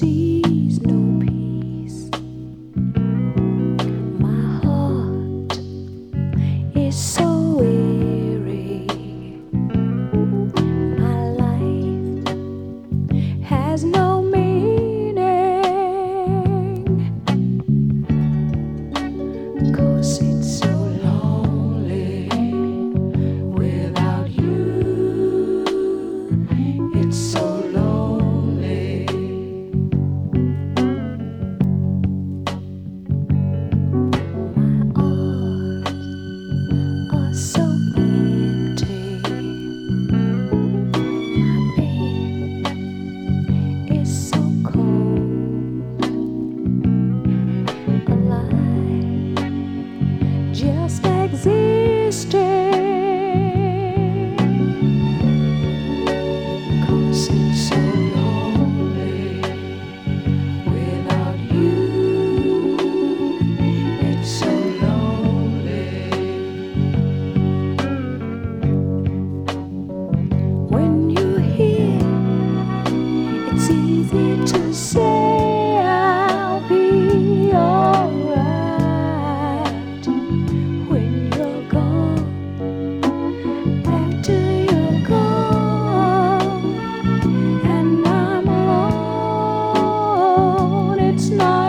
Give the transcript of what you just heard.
sees no peace. My heart is so existing. it's not.